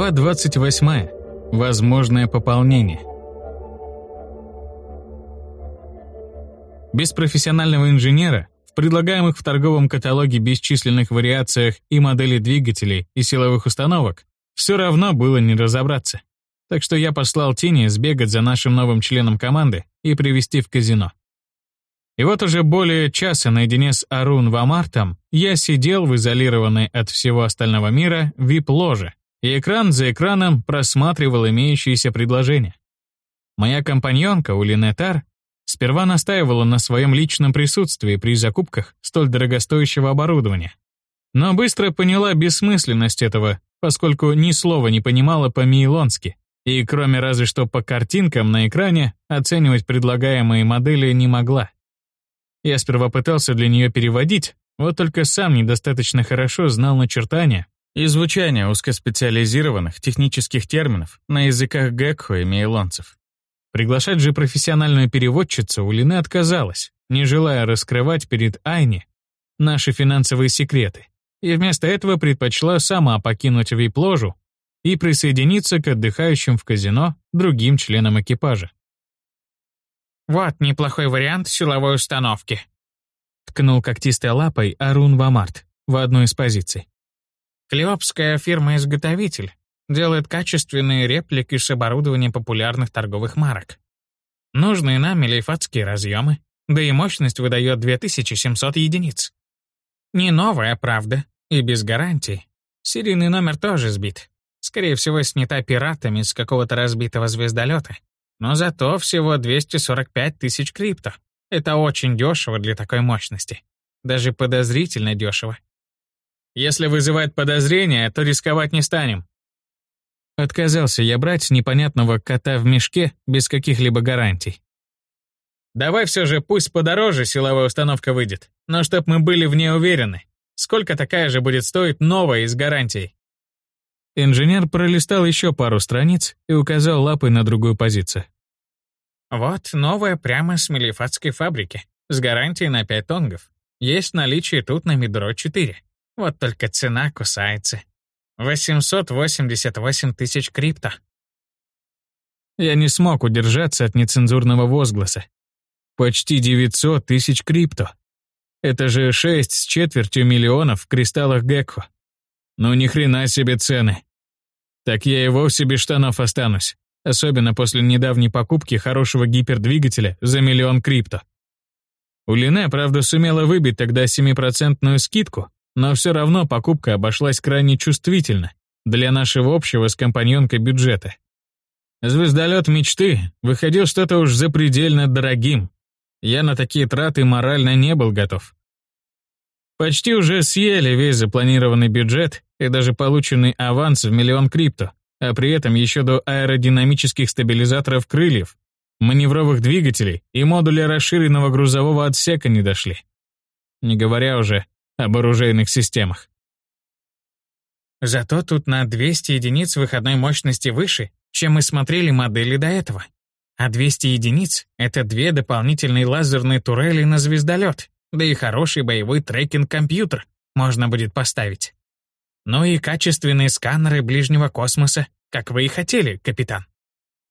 Глава 28. Возможное пополнение. Без профессионального инженера в предлагаемых в торговом каталоге бесчисленных вариациях и моделей двигателей и силовых установок все равно было не разобраться. Так что я послал Тини сбегать за нашим новым членом команды и привести в казино. И вот уже более часа наедине с Арун Вамартом я сидел в изолированной от всего остального мира вип-ложе, и экран за экраном просматривал имеющиеся предложения. Моя компаньонка Улинетар сперва настаивала на своем личном присутствии при закупках столь дорогостоящего оборудования, но быстро поняла бессмысленность этого, поскольку ни слова не понимала по-мейлонски, и кроме разве что по картинкам на экране оценивать предлагаемые модели не могла. Я сперва пытался для нее переводить, вот только сам недостаточно хорошо знал начертания и звучание узкоспециализированных технических терминов на языках гекхо и мейлонцев. Приглашать же профессиональную переводчицу у Лины отказалась, не желая раскрывать перед Айни наши финансовые секреты, и вместо этого предпочла сама покинуть вип-ложу и присоединиться к отдыхающим в казино другим членам экипажа. «Вот неплохой вариант силовой установки», — ткнул когтистой лапой Арун Вамарт в одну из позиций. «Клеопская фирма-изготовитель делает качественные реплики с оборудования популярных торговых марок. Нужные нам мелифатские разъемы, да и мощность выдает 2700 единиц. Не новая, правда, и без гарантий. Серийный номер тоже сбит. Скорее всего, снята пиратами с какого-то разбитого звездолета. Но зато всего 245 тысяч крипто. Это очень дешево для такой мощности. Даже подозрительно дешево. Если вызывает подозрения, то рисковать не станем. Отказался я брать непонятного кота в мешке без каких-либо гарантий. Давай все же пусть подороже силовая установка выйдет, но чтоб мы были в ней уверены. Сколько такая же будет стоить новая из гарантией? Инженер пролистал еще пару страниц и указал лапой на другую позицию. Вот новая прямо с мелифатской фабрики, с гарантией на 5 тонгов. Есть наличие тут на Мидро 4. Вот только цена кусается. 888 тысяч крипто. Я не смог удержаться от нецензурного возгласа. Почти 900 тысяч крипто. Это же 6 с четвертью миллионов в кристаллах Гекко. Ну ни хрена себе цены. Так я и вовсе без штанов останусь. Особенно после недавней покупки хорошего гипердвигателя за миллион крипто. У Лине, правда, сумела выбить тогда 7% скидку, но все равно покупка обошлась крайне чувствительно для нашего общего с компаньонкой бюджета. Звездолет мечты выходил что-то уж запредельно дорогим. Я на такие траты морально не был готов. Почти уже съели весь запланированный бюджет и даже полученный аванс в миллион крипто, а при этом еще до аэродинамических стабилизаторов крыльев, маневровых двигателей и модуля расширенного грузового отсека не дошли. Не говоря уже об оружейных системах. Зато тут на 200 единиц выходной мощности выше, чем мы смотрели модели до этого. А 200 единиц — это две дополнительные лазерные турели на звездолет, да и хороший боевой трекинг-компьютер можно будет поставить. Ну и качественные сканеры ближнего космоса, как вы и хотели, капитан.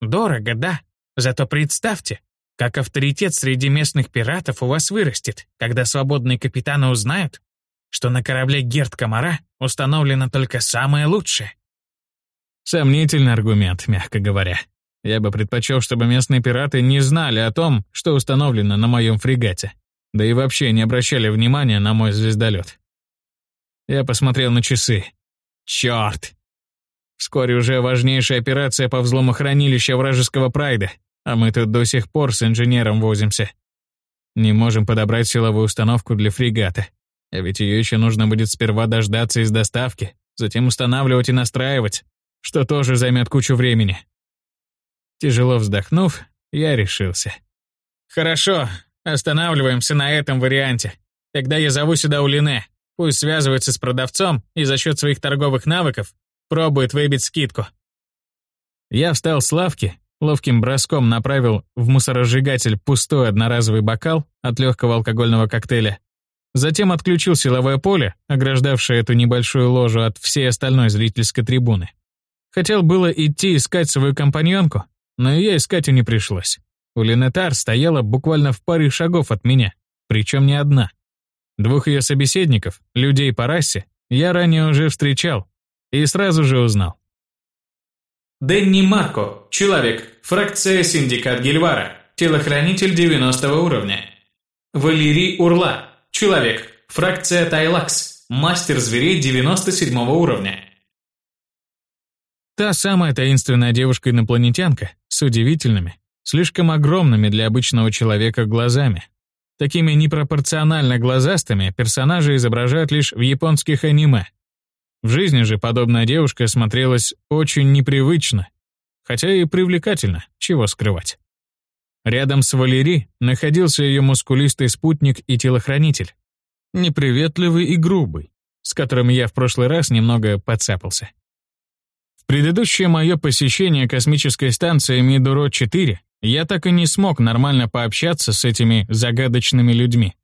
Дорого, да, зато представьте, как авторитет среди местных пиратов у вас вырастет, когда свободные капитаны узнают, что на корабле Герд Комара установлено только самое лучшее. Сомнительный аргумент, мягко говоря. Я бы предпочел, чтобы местные пираты не знали о том, что установлено на моем фрегате да и вообще не обращали внимания на мой звездолет. Я посмотрел на часы. Черт! Вскоре уже важнейшая операция по взлому хранилища вражеского прайда, а мы тут до сих пор с инженером возимся. Не можем подобрать силовую установку для фрегата. А ведь ее еще нужно будет сперва дождаться из доставки, затем устанавливать и настраивать, что тоже займет кучу времени. Тяжело вздохнув, я решился. «Хорошо, Останавливаемся на этом варианте. Тогда я зову сюда Улине. Пусть связывается с продавцом и за счет своих торговых навыков пробует выбить скидку. Я встал с лавки, ловким броском направил в мусоросжигатель пустой одноразовый бокал от легкого алкогольного коктейля. Затем отключил силовое поле, ограждавшее эту небольшую ложу от всей остальной зрительской трибуны. Хотел было идти искать свою компаньонку, но ее искать и не пришлось. У Линетар стояла буквально в паре шагов от меня, причем не одна. Двух ее собеседников, людей по расе, я ранее уже встречал и сразу же узнал. Дэнни Марко, человек, фракция Синдикат Гильвара, телохранитель 90 уровня. Валерий Урла, человек, фракция Тайлакс, мастер зверей 97 уровня. Та самая таинственная девушка-инопланетянка с удивительными, слишком огромными для обычного человека глазами. Такими непропорционально глазастыми персонажи изображают лишь в японских аниме. В жизни же подобная девушка смотрелась очень непривычно, хотя и привлекательно, чего скрывать. Рядом с Валери находился ее мускулистый спутник и телохранитель, неприветливый и грубый, с которым я в прошлый раз немного подцапался. В предыдущее мое посещение космической станции Мидуро-4 я так и не смог нормально пообщаться с этими загадочными людьми.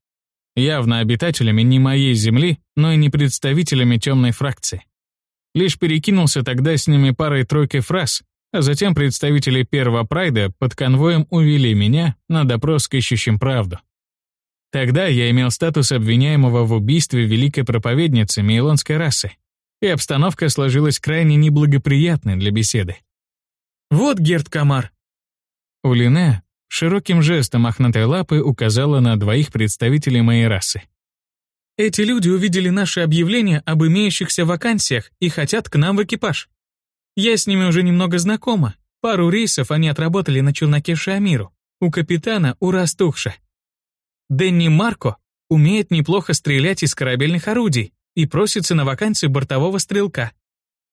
Явно обитателями не моей Земли, но и не представителями темной фракции. Лишь перекинулся тогда с ними парой-тройкой фраз, а затем представители первого прайда под конвоем увели меня на допрос к ищущим правду. Тогда я имел статус обвиняемого в убийстве великой проповедницы мейлонской расы, и обстановка сложилась крайне неблагоприятной для беседы. «Вот Герд Камар». У Лине широким жестом мохнатой лапы указала на двоих представителей моей расы. «Эти люди увидели наше объявление об имеющихся вакансиях и хотят к нам в экипаж. Я с ними уже немного знакома. Пару рейсов они отработали на челноке Шамиру, у капитана Урастухша. Дэнни Марко умеет неплохо стрелять из корабельных орудий, и просится на вакансию бортового стрелка.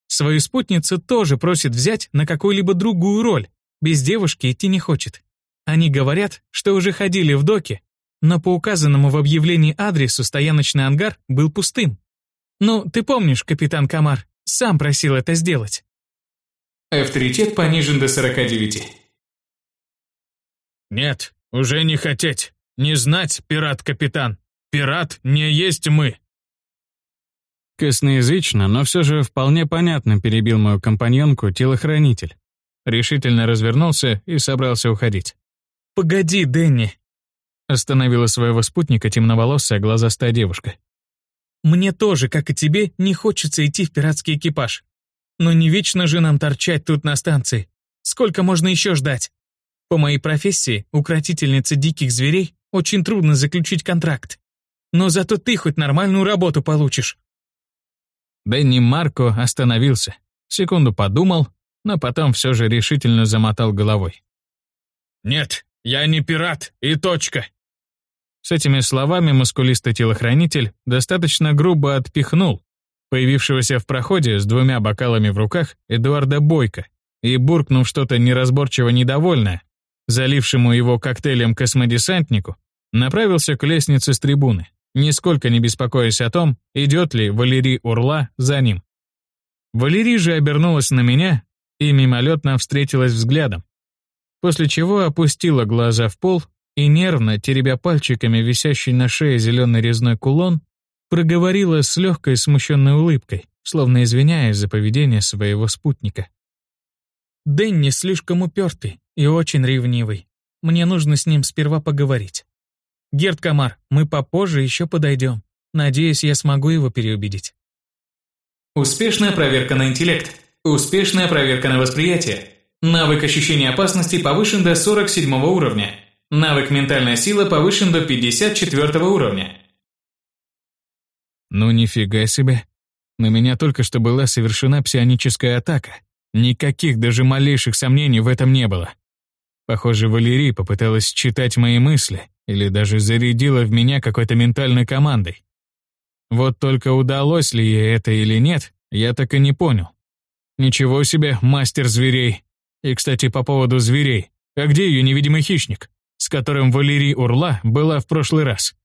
Свою спутницу тоже просит взять на какую-либо другую роль, без девушки идти не хочет. Они говорят, что уже ходили в доки, но по указанному в объявлении адресу стояночный ангар был пустым. Ну, ты помнишь, капитан Камар, сам просил это сделать. Авторитет понижен до 49. Нет, уже не хотеть. Не знать, пират-капитан. Пират не есть мы. Косноязычно, но все же вполне понятно перебил мою компаньонку телохранитель. Решительно развернулся и собрался уходить. «Погоди, Дэнни!» Остановила своего спутника темноволосая глазастая девушка. «Мне тоже, как и тебе, не хочется идти в пиратский экипаж. Но не вечно же нам торчать тут на станции. Сколько можно еще ждать? По моей профессии, укротительница диких зверей, очень трудно заключить контракт. Но зато ты хоть нормальную работу получишь. Дэнни Марко остановился. Секунду подумал, но потом все же решительно замотал головой. «Нет, я не пират, и точка!» С этими словами мускулистый телохранитель достаточно грубо отпихнул появившегося в проходе с двумя бокалами в руках Эдуарда Бойко и, буркнув что-то неразборчиво недовольное, залившему его коктейлем космодесантнику, направился к лестнице с трибуны нисколько не беспокоясь о том, идет ли Валерий Урла за ним. Валерий же обернулась на меня и мимолетно встретилась взглядом, после чего опустила глаза в пол и нервно, теребя пальчиками висящий на шее зеленый резной кулон, проговорила с легкой смущенной улыбкой, словно извиняясь за поведение своего спутника. «Дэнни слишком упертый и очень ревнивый. Мне нужно с ним сперва поговорить. Герд Камар, мы попозже еще подойдем. Надеюсь, я смогу его переубедить. Успешная проверка на интеллект. Успешная проверка на восприятие. Навык ощущения опасности повышен до 47 уровня. Навык ментальная сила повышен до 54 уровня. Ну нифига себе. На меня только что была совершена псионическая атака. Никаких даже малейших сомнений в этом не было. Похоже, Валерий попыталась читать мои мысли или даже зарядила в меня какой-то ментальной командой. Вот только удалось ли ей это или нет, я так и не понял. Ничего себе, мастер зверей. И, кстати, по поводу зверей. А где ее невидимый хищник, с которым Валерий Урла была в прошлый раз?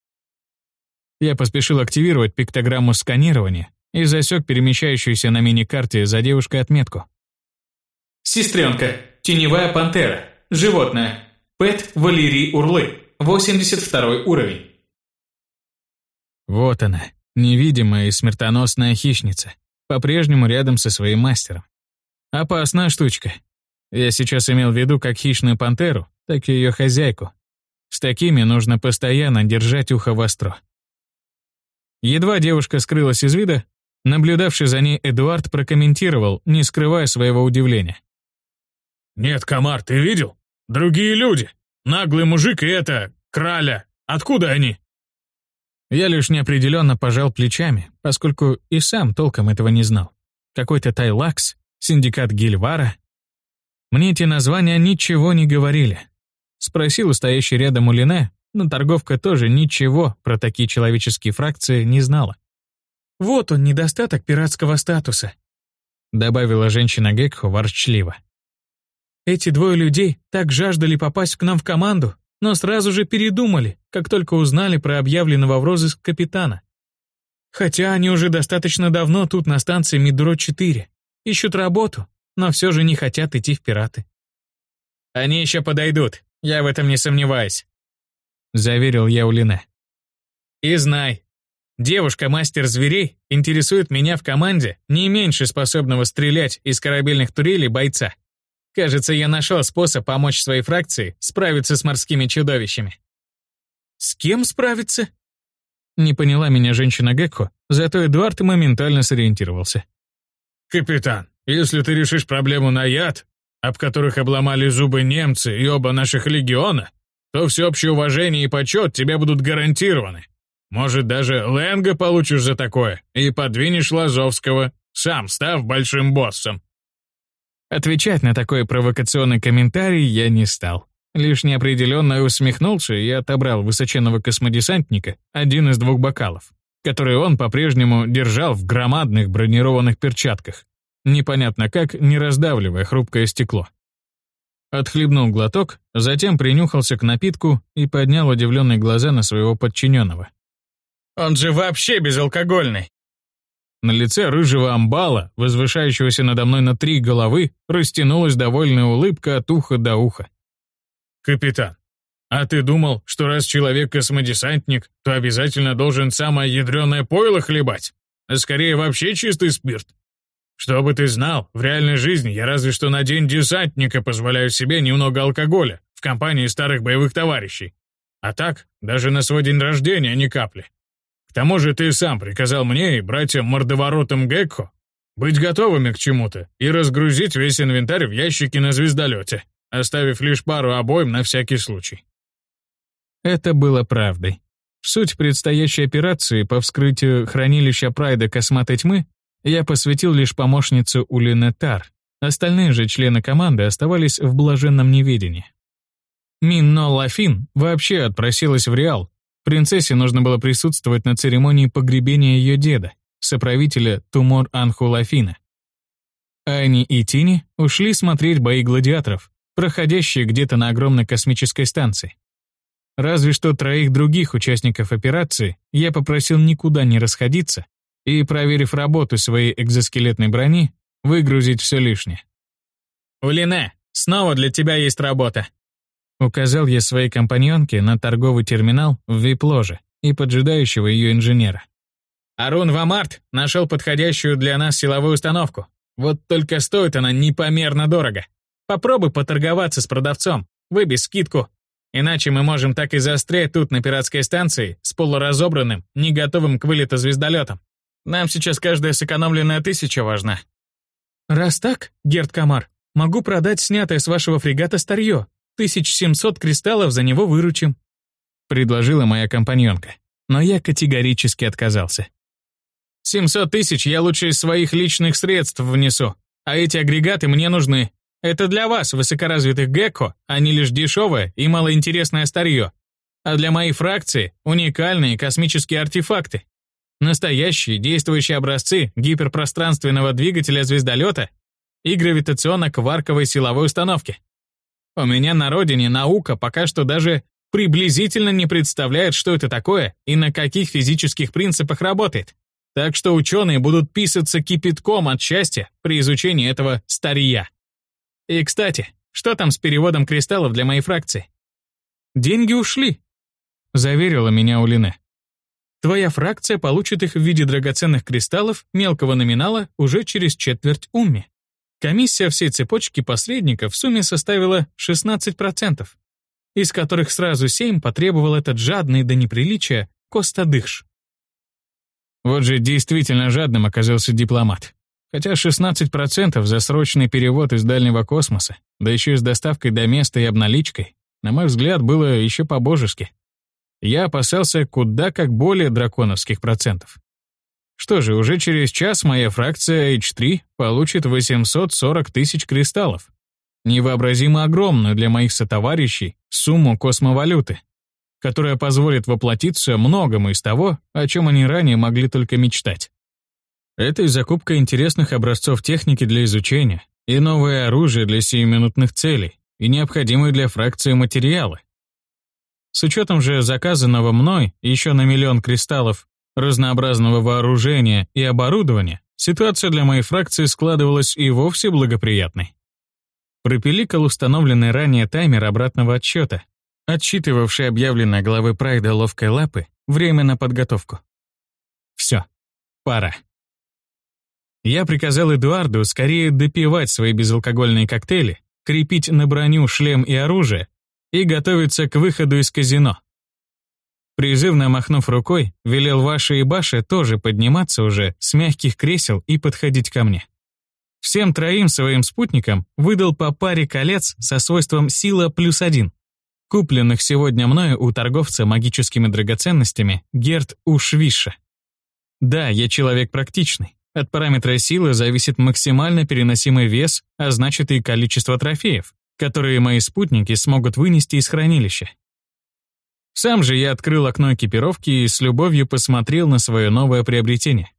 Я поспешил активировать пиктограмму сканирования и засек перемещающуюся на мини-карте за девушкой отметку. «Сестренка, теневая пантера, животное, Пэт Валерий Урлы, 82 уровень. Вот она, невидимая и смертоносная хищница, по-прежнему рядом со своим мастером. Опасная штучка. Я сейчас имел в виду как хищную пантеру, так и ее хозяйку. С такими нужно постоянно держать ухо востро. Едва девушка скрылась из вида, наблюдавший за ней Эдуард прокомментировал, не скрывая своего удивления. «Нет, комар, ты видел? Другие люди. Наглый мужик и это, краля. Откуда они?» Я лишь неопределенно пожал плечами, поскольку и сам толком этого не знал. Какой-то Тайлакс, синдикат Гильвара. Мне эти названия ничего не говорили. Спросил у стоящей рядом Улине, но торговка тоже ничего про такие человеческие фракции не знала. «Вот он, недостаток пиратского статуса», добавила женщина Гекхо ворчливо. «Эти двое людей так жаждали попасть к нам в команду, но сразу же передумали, как только узнали про объявленного в розыск капитана. Хотя они уже достаточно давно тут на станции Мидро-4, ищут работу, но все же не хотят идти в пираты. «Они еще подойдут, я в этом не сомневаюсь», — заверил я Улине. «И знай, девушка-мастер зверей интересует меня в команде не меньше способного стрелять из корабельных турелей бойца. Кажется, я нашел способ помочь своей фракции справиться с морскими чудовищами». «С кем справиться?» Не поняла меня женщина Гекко, зато Эдуард моментально сориентировался. «Капитан, если ты решишь проблему на яд, об которых обломали зубы немцы и оба наших легиона, то всеобщее уважение и почет тебе будут гарантированы. Может, даже Ленга получишь за такое и подвинешь Лазовского, сам став большим боссом». Отвечать на такой провокационный комментарий я не стал. Лишь неопределенно усмехнулся и отобрал высоченного космодесантника один из двух бокалов, который он по-прежнему держал в громадных бронированных перчатках, непонятно как, не раздавливая хрупкое стекло. Отхлебнул глоток, затем принюхался к напитку и поднял удивленные глаза на своего подчиненного. «Он же вообще безалкогольный!» На лице рыжего амбала, возвышающегося надо мной на три головы, растянулась довольная улыбка от уха до уха. «Капитан, а ты думал, что раз человек космодесантник, то обязательно должен самое ядреное пойло хлебать? А скорее вообще чистый спирт? Чтобы ты знал, в реальной жизни я разве что на день десантника позволяю себе немного алкоголя в компании старых боевых товарищей. А так, даже на свой день рождения ни капли. К тому же ты сам приказал мне и братьям-мордоворотам Гекко быть готовыми к чему-то и разгрузить весь инвентарь в ящике на звездолете оставив лишь пару обоим на всякий случай. Это было правдой. Суть предстоящей операции по вскрытию хранилища Прайда Косматой Тьмы я посвятил лишь помощницу Улине Тар. Остальные же члены команды оставались в блаженном неведении. Минно Лафин вообще отпросилась в Реал. Принцессе нужно было присутствовать на церемонии погребения ее деда, соправителя Тумор Анху Лафина. Ани и Тини ушли смотреть бои гладиаторов, проходящие где-то на огромной космической станции. Разве что троих других участников операции я попросил никуда не расходиться и, проверив работу своей экзоскелетной брони, выгрузить все лишнее. «Улине, снова для тебя есть работа», указал я своей компаньонке на торговый терминал в вип-ложе и поджидающего ее инженера. Арун Вамарт нашел подходящую для нас силовую установку. Вот только стоит она непомерно дорого. Попробуй поторговаться с продавцом, выбей скидку. Иначе мы можем так и застрять тут на пиратской станции с полуразобранным, не готовым к вылету звездолетом. Нам сейчас каждая сэкономленная тысяча важна. Раз так, Герд Камар, могу продать снятое с вашего фрегата старье. 1700 кристаллов за него выручим. Предложила моя компаньонка, но я категорически отказался. 700 тысяч я лучше из своих личных средств внесу, а эти агрегаты мне нужны. Это для вас, высокоразвитых гекко, они лишь дешевое и малоинтересное старье. А для моей фракции — уникальные космические артефакты. Настоящие действующие образцы гиперпространственного двигателя звездолета и гравитационно-кварковой силовой установки. У меня на родине наука пока что даже приблизительно не представляет, что это такое и на каких физических принципах работает. Так что ученые будут писаться кипятком от счастья при изучении этого старья. И, кстати, что там с переводом кристаллов для моей фракции? Деньги ушли, заверила меня Улине. Твоя фракция получит их в виде драгоценных кристаллов мелкого номинала уже через четверть умми. Комиссия всей цепочки посредников в сумме составила 16%, из которых сразу 7 потребовал этот жадный до неприличия Костадыш. Вот же действительно жадным оказался дипломат. Хотя 16% за срочный перевод из дальнего космоса, да еще и с доставкой до места и обналичкой, на мой взгляд, было еще по-божески. Я опасался куда как более драконовских процентов. Что же, уже через час моя фракция H3 получит 840 тысяч кристаллов. Невообразимо огромную для моих сотоварищей сумму космовалюты, которая позволит воплотиться многому из того, о чем они ранее могли только мечтать. Это и закупка интересных образцов техники для изучения, и новое оружие для сиюминутных целей, и необходимые для фракции материалы. С учетом же заказанного мной еще на миллион кристаллов разнообразного вооружения и оборудования, ситуация для моей фракции складывалась и вовсе благоприятной. Пропиликал установленный ранее таймер обратного отсчета, отсчитывавший объявленное главы Прайда ловкой лапы время на подготовку. Все, пора. Я приказал Эдуарду скорее допивать свои безалкогольные коктейли, крепить на броню шлем и оружие и готовиться к выходу из казино. Призывно махнув рукой, велел Ваше и Баше тоже подниматься уже с мягких кресел и подходить ко мне. Всем троим своим спутникам выдал по паре колец со свойством «сила плюс один», купленных сегодня мною у торговца магическими драгоценностями Герт Ушвиша. Да, я человек практичный. От параметра силы зависит максимально переносимый вес, а значит и количество трофеев, которые мои спутники смогут вынести из хранилища. Сам же я открыл окно экипировки и с любовью посмотрел на свое новое приобретение.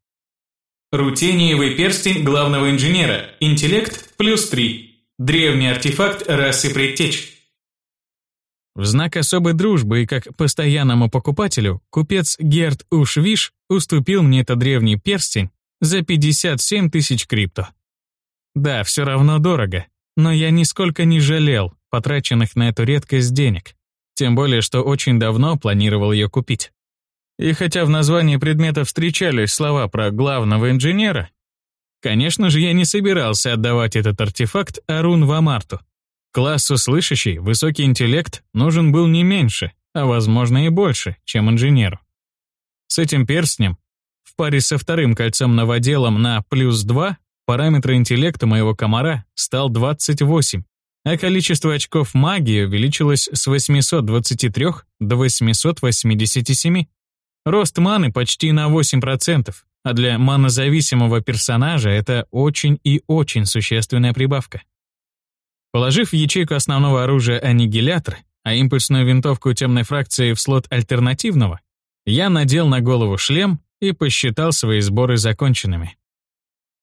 Рутениевый перстень главного инженера. Интеллект плюс 3. Древний артефакт расы предтеч. В знак особой дружбы и как постоянному покупателю купец Герт Ушвиш уступил мне этот древний перстень за 57 тысяч крипто. Да, все равно дорого, но я нисколько не жалел потраченных на эту редкость денег. Тем более, что очень давно планировал ее купить. И хотя в названии предмета встречались слова про главного инженера, конечно же, я не собирался отдавать этот артефакт Арун Вамарту. Классу слышащий высокий интеллект нужен был не меньше, а возможно и больше, чем инженеру. С этим перстнем, в паре со вторым кольцом новоделом на плюс 2, параметр интеллекта моего комара стал 28, а количество очков магии увеличилось с 823 до 887. Рост маны почти на 8%, а для манозависимого персонажа это очень и очень существенная прибавка. Положив в ячейку основного оружия аннигилятор, а импульсную винтовку темной фракции в слот альтернативного, я надел на голову шлем и посчитал свои сборы законченными.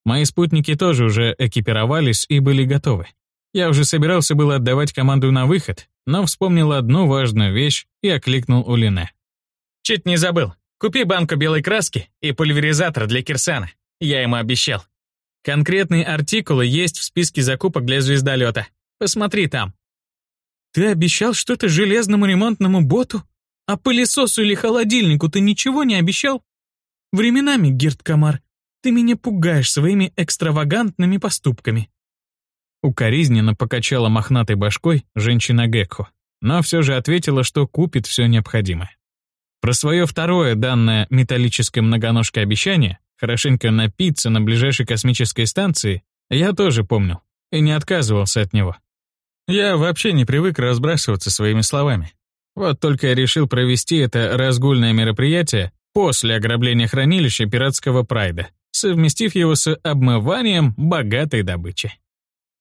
Мои спутники тоже уже экипировались и были готовы. Я уже собирался было отдавать команду на выход, но вспомнил одну важную вещь и окликнул Улине. «Чуть не забыл. Купи банку белой краски и пульверизатор для Кирсана. Я ему обещал. Конкретные артикулы есть в списке закупок для звездолета. Посмотри там». «Ты обещал что-то железному ремонтному боту? А пылесосу или холодильнику ты ничего не обещал? Временами, Герд Камар, ты меня пугаешь своими экстравагантными поступками». Укоризненно покачала мохнатой башкой женщина Гекхо, но все же ответила, что купит все необходимое. Про свое второе данное металлической многоножкой обещание хорошенько напиться на ближайшей космической станции я тоже помнил и не отказывался от него. Я вообще не привык разбрасываться своими словами. Вот только я решил провести это разгульное мероприятие после ограбления хранилища пиратского прайда, совместив его с обмыванием богатой добычи.